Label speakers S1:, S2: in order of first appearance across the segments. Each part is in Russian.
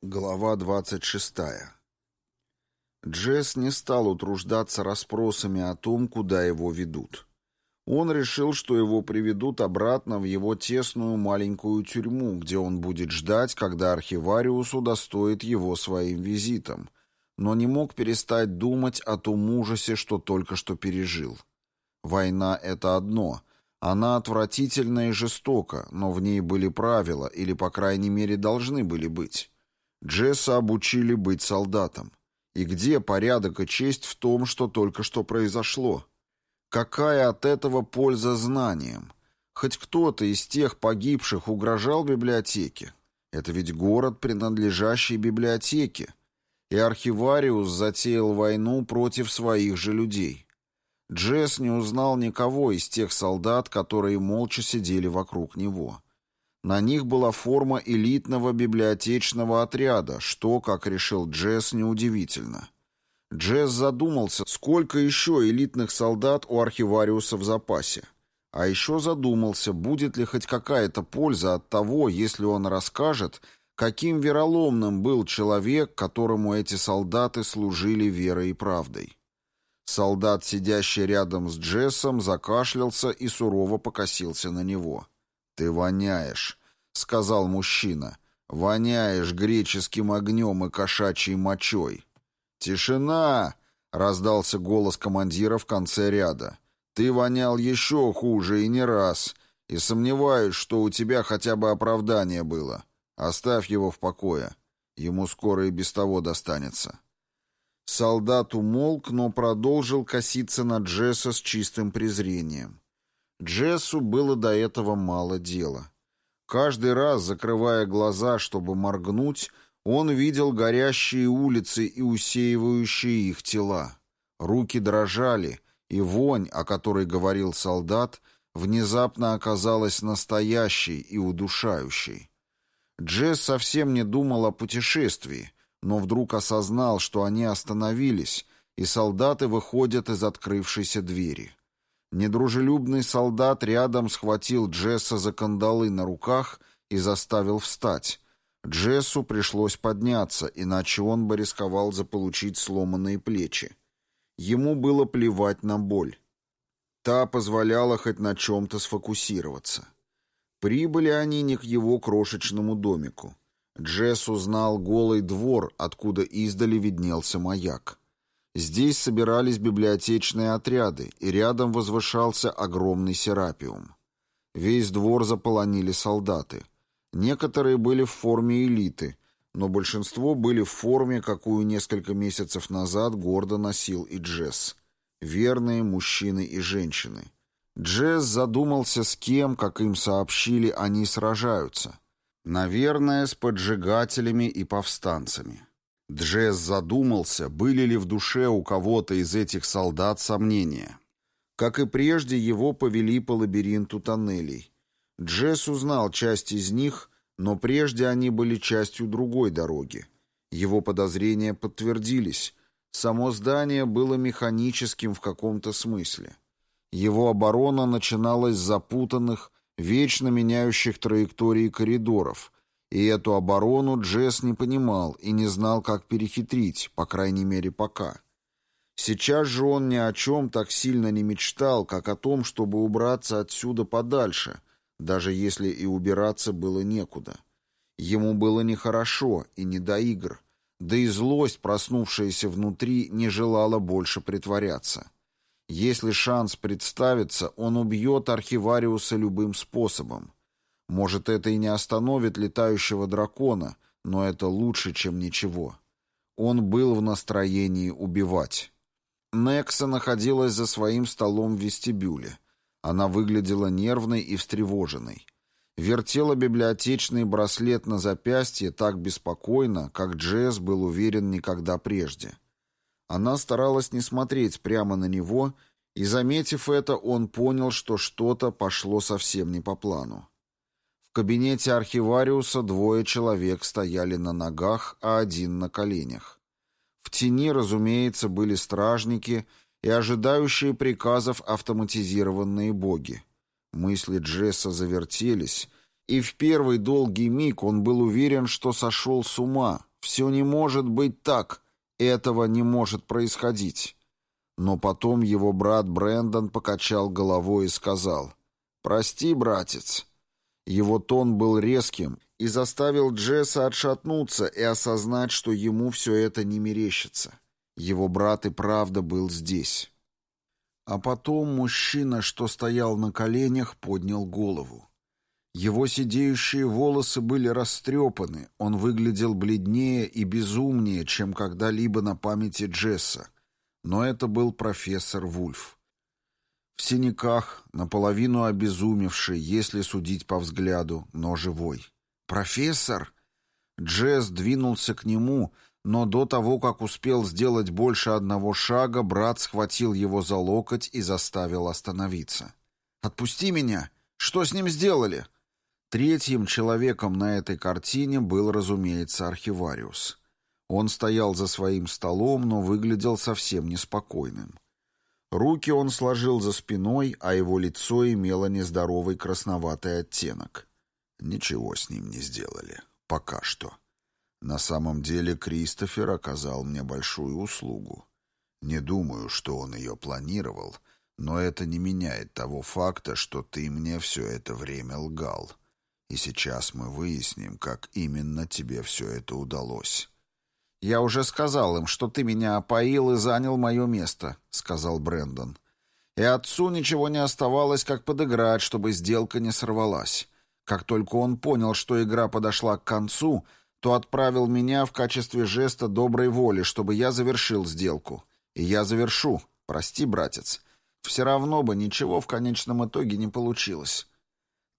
S1: Глава двадцать шестая Джесс не стал утруждаться расспросами о том, куда его ведут. Он решил, что его приведут обратно в его тесную маленькую тюрьму, где он будет ждать, когда архивариус удостоит его своим визитом, но не мог перестать думать о том ужасе, что только что пережил. Война — это одно. Она отвратительна и жестока, но в ней были правила, или, по крайней мере, должны были быть. Джесса обучили быть солдатом. И где порядок и честь в том, что только что произошло? Какая от этого польза знаниям? Хоть кто-то из тех погибших угрожал библиотеке. Это ведь город, принадлежащий библиотеке. И архивариус затеял войну против своих же людей. Джесс не узнал никого из тех солдат, которые молча сидели вокруг него. На них была форма элитного библиотечного отряда, что, как решил Джесс, неудивительно. Джесс задумался, сколько еще элитных солдат у архивариуса в запасе. А еще задумался, будет ли хоть какая-то польза от того, если он расскажет, каким вероломным был человек, которому эти солдаты служили верой и правдой. Солдат, сидящий рядом с Джессом, закашлялся и сурово покосился на него. «Ты воняешь», — сказал мужчина. «Воняешь греческим огнем и кошачьей мочой». «Тишина!» — раздался голос командира в конце ряда. «Ты вонял еще хуже и не раз, и сомневаюсь, что у тебя хотя бы оправдание было. Оставь его в покое. Ему скоро и без того достанется». Солдат умолк, но продолжил коситься на Джесса с чистым презрением. Джессу было до этого мало дела. Каждый раз, закрывая глаза, чтобы моргнуть, он видел горящие улицы и усеивающие их тела. Руки дрожали, и вонь, о которой говорил солдат, внезапно оказалась настоящей и удушающей. Джесс совсем не думал о путешествии, но вдруг осознал, что они остановились, и солдаты выходят из открывшейся двери. Недружелюбный солдат рядом схватил Джесса за кандалы на руках и заставил встать, Джессу пришлось подняться, иначе он бы рисковал заполучить сломанные плечи. Ему было плевать на боль. Та позволяла хоть на чем-то сфокусироваться. Прибыли они не к его крошечному домику. Джесс узнал голый двор, откуда издали виднелся маяк. Здесь собирались библиотечные отряды, и рядом возвышался огромный серапиум. Весь двор заполонили солдаты. Некоторые были в форме элиты, но большинство были в форме, какую несколько месяцев назад гордо носил и Джесс. Верные мужчины и женщины. Джесс задумался, с кем, как им сообщили, они сражаются. Наверное, с поджигателями и повстанцами. Джесс задумался, были ли в душе у кого-то из этих солдат сомнения. Как и прежде, его повели по лабиринту тоннелей. Джесс узнал часть из них, но прежде они были частью другой дороги. Его подозрения подтвердились. Само здание было механическим в каком-то смысле. Его оборона начиналась с запутанных, вечно меняющих траектории коридоров, и эту оборону Джесс не понимал и не знал, как перехитрить, по крайней мере, пока. Сейчас же он ни о чем так сильно не мечтал, как о том, чтобы убраться отсюда подальше — даже если и убираться было некуда. Ему было нехорошо и не до игр, да и злость, проснувшаяся внутри, не желала больше притворяться. Если шанс представится, он убьет архивариуса любым способом. Может, это и не остановит летающего дракона, но это лучше, чем ничего. Он был в настроении убивать. Некса находилась за своим столом в вестибюле. Она выглядела нервной и встревоженной. Вертела библиотечный браслет на запястье так беспокойно, как Джесс был уверен никогда прежде. Она старалась не смотреть прямо на него, и, заметив это, он понял, что что-то пошло совсем не по плану. В кабинете архивариуса двое человек стояли на ногах, а один на коленях. В тени, разумеется, были стражники и ожидающие приказов автоматизированные боги. Мысли Джесса завертелись, и в первый долгий миг он был уверен, что сошел с ума. Все не может быть так, этого не может происходить. Но потом его брат Брэндон покачал головой и сказал «Прости, братец». Его тон был резким и заставил Джесса отшатнуться и осознать, что ему все это не мерещится. Его брат и правда был здесь. А потом мужчина, что стоял на коленях, поднял голову. Его сидеющие волосы были растрепаны, он выглядел бледнее и безумнее, чем когда-либо на памяти Джесса. Но это был профессор Вульф. В синяках, наполовину обезумевший, если судить по взгляду, но живой. «Профессор!» Джесс двинулся к нему, но до того, как успел сделать больше одного шага, брат схватил его за локоть и заставил остановиться. «Отпусти меня! Что с ним сделали?» Третьим человеком на этой картине был, разумеется, архивариус. Он стоял за своим столом, но выглядел совсем неспокойным. Руки он сложил за спиной, а его лицо имело нездоровый красноватый оттенок. Ничего с ним не сделали. Пока что. На самом деле Кристофер оказал мне большую услугу. Не думаю, что он ее планировал, но это не меняет того факта, что ты мне все это время лгал. И сейчас мы выясним, как именно тебе все это удалось. «Я уже сказал им, что ты меня опоил и занял мое место», — сказал Брэндон. И отцу ничего не оставалось, как подыграть, чтобы сделка не сорвалась. Как только он понял, что игра подошла к концу, то отправил меня в качестве жеста доброй воли, чтобы я завершил сделку. И я завершу. Прости, братец. Все равно бы ничего в конечном итоге не получилось.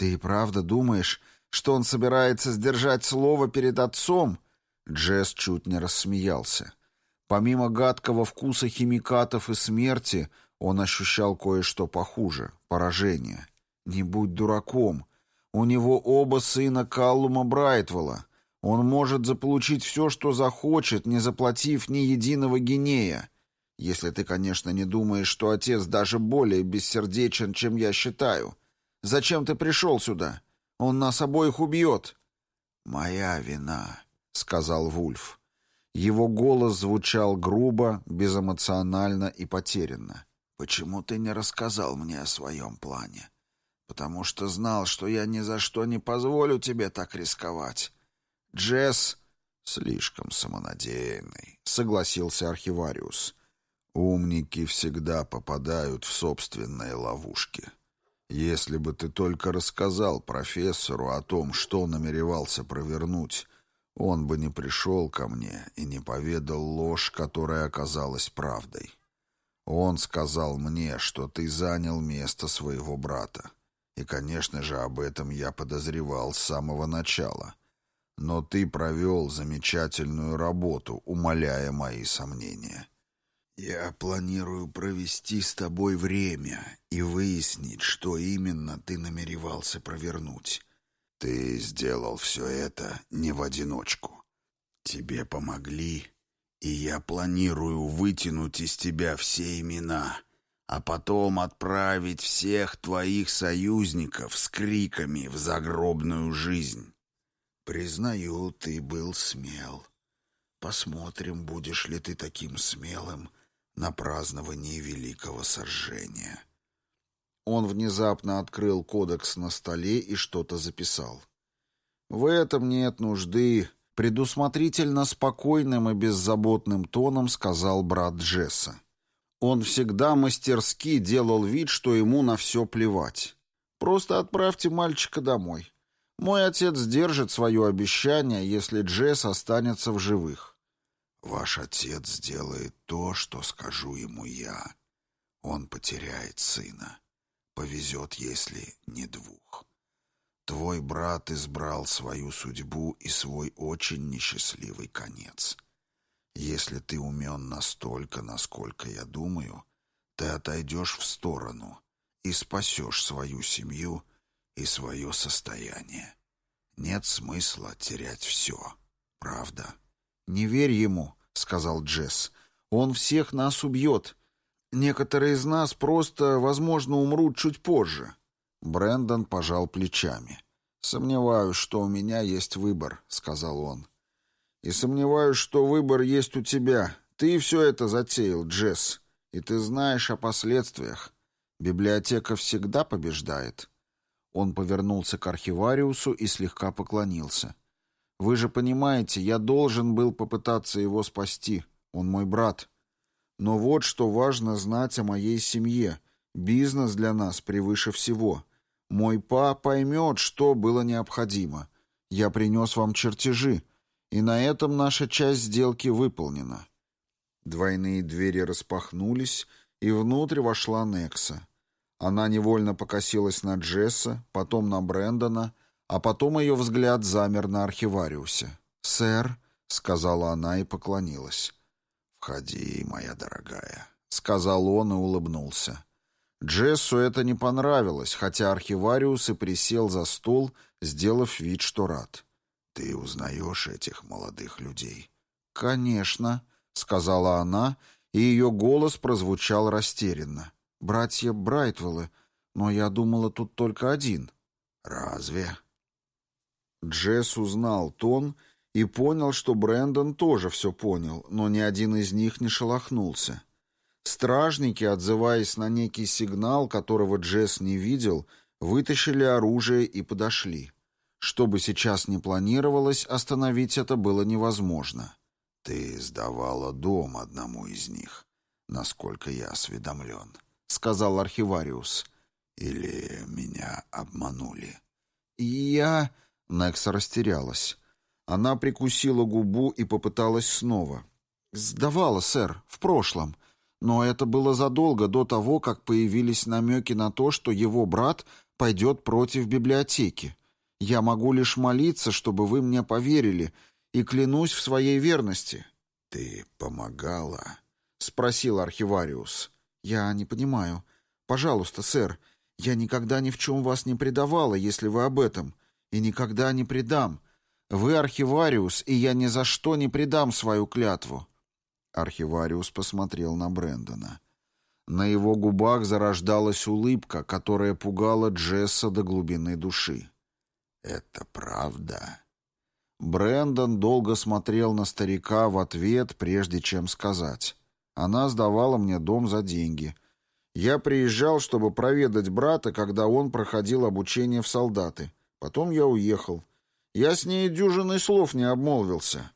S1: «Ты правда думаешь, что он собирается сдержать слово перед отцом?» Джесс чуть не рассмеялся. Помимо гадкого вкуса химикатов и смерти, он ощущал кое-что похуже — поражение. «Не будь дураком. У него оба сына Каллума Брайтвелла. Он может заполучить все, что захочет, не заплатив ни единого гинея. Если ты, конечно, не думаешь, что отец даже более бессердечен, чем я считаю. Зачем ты пришел сюда? Он нас обоих убьет». «Моя вина», — сказал Вульф. Его голос звучал грубо, безэмоционально и потерянно. «Почему ты не рассказал мне о своем плане? Потому что знал, что я ни за что не позволю тебе так рисковать. Джесс слишком самонадеянный», — согласился архивариус. «Умники всегда попадают в собственные ловушки». Если бы ты только рассказал профессору о том, что намеревался провернуть, он бы не пришел ко мне и не поведал ложь, которая оказалась правдой. Он сказал мне, что ты занял место своего брата. И, конечно же, об этом я подозревал с самого начала. Но ты провел замечательную работу, умаляя мои сомнения. «Я планирую провести с тобой время и выяснить, что именно ты намеревался провернуть. Ты сделал все это не в одиночку. Тебе помогли, и я планирую вытянуть из тебя все имена, а потом отправить всех твоих союзников с криками в загробную жизнь. Признаю, ты был смел. Посмотрим, будешь ли ты таким смелым» на праздновании Великого Сожжения. Он внезапно открыл кодекс на столе и что-то записал. «В этом нет нужды», — предусмотрительно спокойным и беззаботным тоном сказал брат Джесса. Он всегда мастерски делал вид, что ему на все плевать. «Просто отправьте мальчика домой. Мой отец держит свое обещание, если Джесс останется в живых. Ваш отец сделает то, что скажу ему я. Он потеряет сына. Повезет, если не двух. Твой брат избрал свою судьбу и свой очень несчастливый конец. Если ты умен настолько, насколько я думаю, ты отойдешь в сторону и спасешь свою семью и свое состояние. Нет смысла терять все, правда?» «Не верь ему», — сказал Джесс. «Он всех нас убьет. некоторые из нас просто, возможно, умрут чуть позже». Брэндон пожал плечами. «Сомневаюсь, что у меня есть выбор», — сказал он. «И сомневаюсь, что выбор есть у тебя. Ты все это затеял, Джесс, и ты знаешь о последствиях. Библиотека всегда побеждает». Он повернулся к архивариусу и слегка поклонился. «Вы же понимаете, я должен был попытаться его спасти. Он мой брат. Но вот что важно знать о моей семье. Бизнес для нас превыше всего. Мой па поймет, что было необходимо. Я принес вам чертежи, и на этом наша часть сделки выполнена». Двойные двери распахнулись, и внутрь вошла Некса. Она невольно покосилась на Джесса, потом на Брэндона, а потом ее взгляд замер на архивариусе. «Сэр», — сказала она и поклонилась. «Входи, моя дорогая», — сказал он и улыбнулся. Джессу это не понравилось, хотя архивариус и присел за стол, сделав вид, что рад. «Ты узнаешь этих молодых людей?» «Конечно», — сказала она, и ее голос прозвучал растерянно братья Брайтвеллы, но я думала, тут только один». «Разве?» Джесс узнал тон и понял, что Брэндон тоже все понял, но ни один из них не шелохнулся. Стражники, отзываясь на некий сигнал, которого Джесс не видел, вытащили оружие и подошли. Что бы сейчас ни планировалось, остановить это было невозможно. «Ты сдавала дом одному из них, насколько я осведомлен» сказал архивариус. «Или меня обманули?» «Я...» — Некса растерялась. Она прикусила губу и попыталась снова. «Сдавала, сэр, в прошлом. Но это было задолго до того, как появились намеки на то, что его брат пойдет против библиотеки. Я могу лишь молиться, чтобы вы мне поверили, и клянусь в своей верности». «Ты помогала?» — спросил архивариус. «Я не понимаю. Пожалуйста, сэр, я никогда ни в чем вас не предавала, если вы об этом, и никогда не предам. Вы архивариус, и я ни за что не предам свою клятву». Архивариус посмотрел на Брэндона. На его губах зарождалась улыбка, которая пугала Джесса до глубины души. «Это правда?» Брэндон долго смотрел на старика в ответ, прежде чем сказать. Она сдавала мне дом за деньги. Я приезжал, чтобы проведать брата, когда он проходил обучение в солдаты. Потом я уехал. Я с ней дюжиной слов не обмолвился.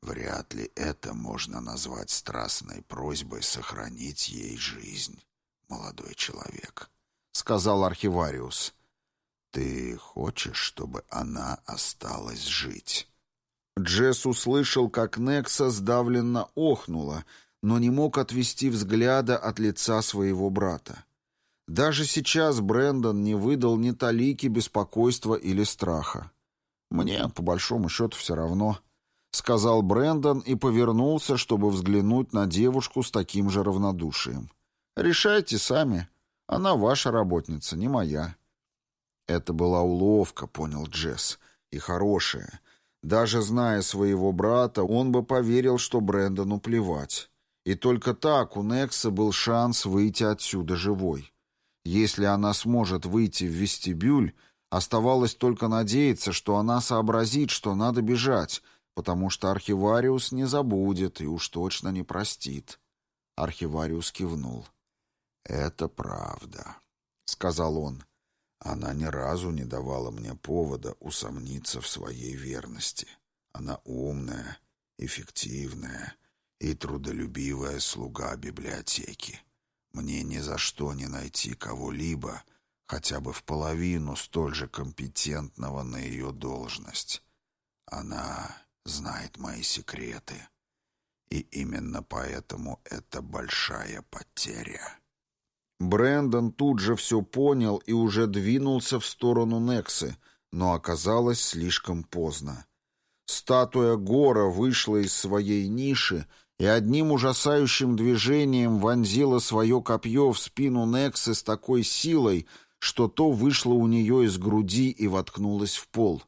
S1: Вряд ли это можно назвать страстной просьбой сохранить ей жизнь, молодой человек, — сказал архивариус. Ты хочешь, чтобы она осталась жить? Джесс услышал, как Некса сдавленно охнула, но не мог отвести взгляда от лица своего брата. Даже сейчас Брэндон не выдал ни талики беспокойства или страха. «Мне, по большому счету, все равно», — сказал Брэндон и повернулся, чтобы взглянуть на девушку с таким же равнодушием. «Решайте сами. Она ваша работница, не моя». Это была уловка, понял Джесс, и хорошая. Даже зная своего брата, он бы поверил, что Брэндону плевать. И только так у Некса был шанс выйти отсюда живой. Если она сможет выйти в вестибюль, оставалось только надеяться, что она сообразит, что надо бежать, потому что архивариус не забудет и уж точно не простит. Архивариус кивнул. «Это правда», — сказал он. «Она ни разу не давала мне повода усомниться в своей верности. Она умная, эффективная» и трудолюбивая слуга библиотеки. За что не найти кого-либо, хотя бы в половину столь же компетентного на ее должность. Она знает мои секреты, и именно поэтому это большая потеря. Брендон тут же все понял и уже двинулся в сторону Нексы, но оказалось слишком поздно. Статуя Гора вышла из своей ниши и одним ужасающим движением вонзила свое копье в спину Нексы с такой силой, что то вышло у нее из груди и воткнулось в пол.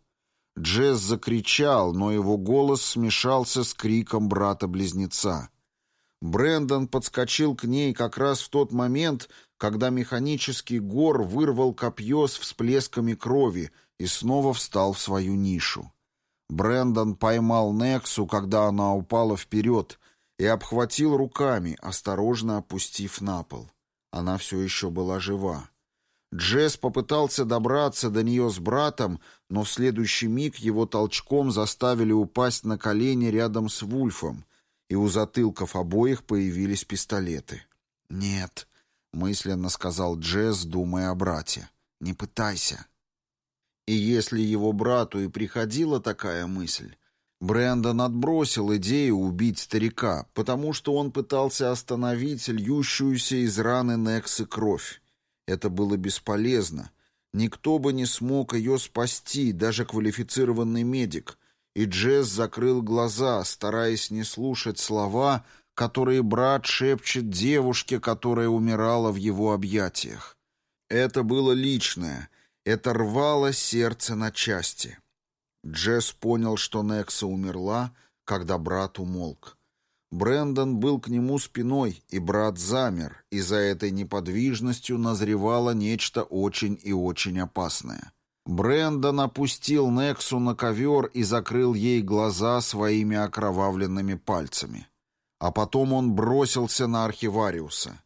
S1: Джесс закричал, но его голос смешался с криком брата-близнеца. Брендон подскочил к ней как раз в тот момент, когда механический гор вырвал копье с всплесками крови и снова встал в свою нишу. Брендон поймал Нексу, когда она упала вперед, и обхватил руками, осторожно опустив на пол. Она все еще была жива. Джесс попытался добраться до нее с братом, но в следующий миг его толчком заставили упасть на колени рядом с Вульфом, и у затылков обоих появились пистолеты. «Нет», — мысленно сказал Джесс, думая о брате, — «не пытайся». И если его брату и приходила такая мысль, Брэндон отбросил идею убить старика, потому что он пытался остановить льющуюся из раны Нексы кровь. Это было бесполезно. Никто бы не смог ее спасти, даже квалифицированный медик. И Джесс закрыл глаза, стараясь не слушать слова, которые брат шепчет девушке, которая умирала в его объятиях. Это было личное, это рвало сердце на части. Джесс понял, что Некса умерла, когда брат умолк. Брендон был к нему спиной, и брат замер, и за этой неподвижностью назревало нечто очень и очень опасное. Брендон опустил Нексу на ковер и закрыл ей глаза своими окровавленными пальцами. А потом он бросился на архивариуса.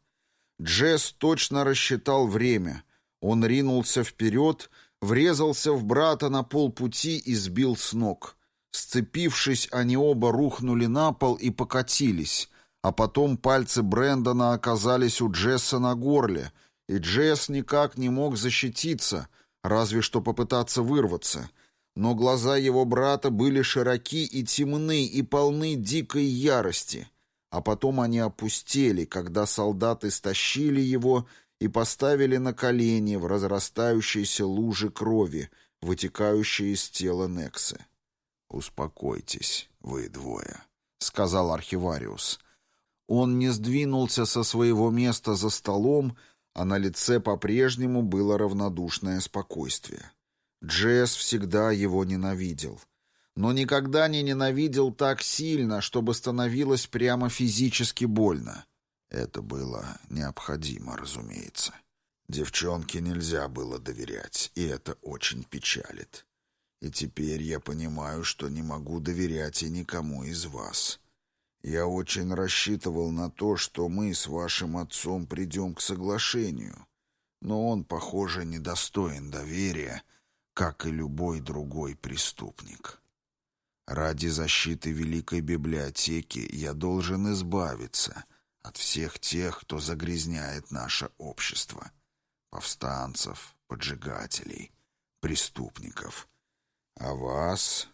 S1: Джесс точно рассчитал время. Он ринулся вперед врезался в брата на полпути и сбил с ног. Сцепившись, они оба рухнули на пол и покатились, а потом пальцы Брэндона оказались у Джесса на горле, и Джесс никак не мог защититься, разве что попытаться вырваться. Но глаза его брата были широки и темны, и полны дикой ярости. А потом они опустели, когда солдаты стащили его и поставили на колени в разрастающейся луже крови, вытекающей из тела Нексы. «Успокойтесь, вы двое», — сказал архивариус. Он не сдвинулся со своего места за столом, а на лице по-прежнему было равнодушное спокойствие. Джесс всегда его ненавидел. Но никогда не ненавидел так сильно, чтобы становилось прямо физически больно. Это было необходимо, разумеется. Девчонке нельзя было доверять, и это очень печалит. И теперь я понимаю, что не могу доверять и никому из вас. Я очень рассчитывал на то, что мы с вашим отцом придем к соглашению, но он, похоже, недостоин доверия, как и любой другой преступник. Ради защиты Великой Библиотеки я должен избавиться от всех тех, кто загрязняет наше общество. Повстанцев, поджигателей, преступников. А вас...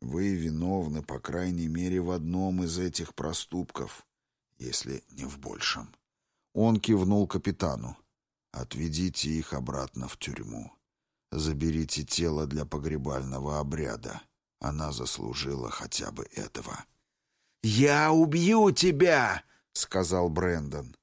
S1: Вы виновны, по крайней мере, в одном из этих проступков, если не в большем. Он кивнул капитану. Отведите их обратно в тюрьму. Заберите тело для погребального обряда. Она заслужила хотя бы этого. «Я убью тебя!» — сказал Брендон.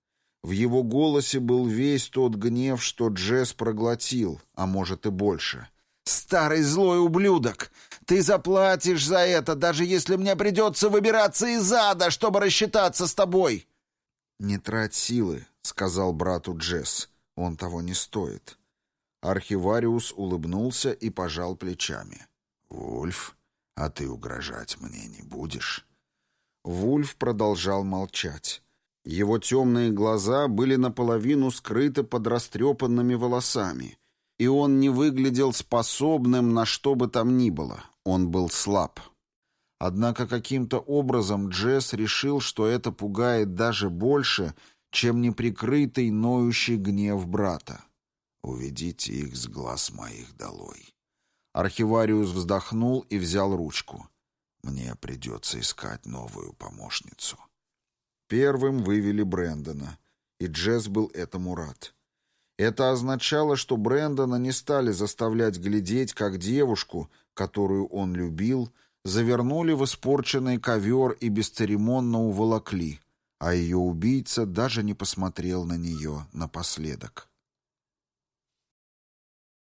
S1: В его голосе был весь тот гнев, что Джесс проглотил, а может и больше. «Старый злой ублюдок! Ты заплатишь за это, даже если мне придется выбираться из ада, чтобы рассчитаться с тобой!» «Не трать силы», — сказал брату Джесс. «Он того не стоит». Архивариус улыбнулся и пожал плечами. «Вульф, а ты угрожать мне не будешь?» Вульф продолжал молчать. Его темные глаза были наполовину скрыты под растрепанными волосами, и он не выглядел способным на что бы там ни было. Он был слаб. Однако каким-то образом Джесс решил, что это пугает даже больше, чем неприкрытый ноющий гнев брата. «Уведите их с глаз моих долой». Архивариус вздохнул и взял ручку. Мне придется искать новую помощницу. Первым вывели Брэндона, и Джесс был этому рад. Это означало, что Брэндона не стали заставлять глядеть, как девушку, которую он любил, завернули в испорченный ковер и бесцеремонно уволокли, а ее убийца даже не посмотрел на нее напоследок.